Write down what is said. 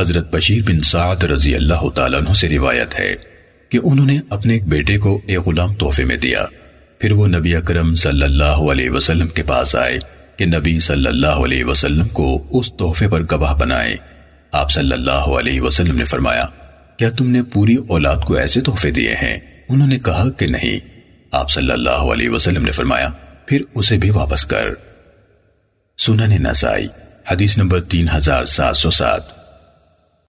حضرت بشیر بن سعد رضی اللہ تعالیٰ عنہ سے روایت ہے کہ انہوں نے اپنے ایک بیٹے کو ایک غلام تحفے میں دیا۔ پھر وہ نبی اکرم صلی اللہ علیہ وسلم کے پاس آئے کہ نبی صلی اللہ علیہ وسلم کو اس تحفے پر گواہ بنائے۔ آپ صلی اللہ علیہ وسلم نے فرمایا، کیا تم نے پوری اولاد کو ایسے تحفے دیے ہیں؟ انہوں نے کہا کہ نہیں۔ آپ صلی اللہ علیہ وسلم نے فرمایا، پھر اسے بھی واپس کر۔ سنن نسائی، حدیث نمبر تین ہزار سات سو سات۔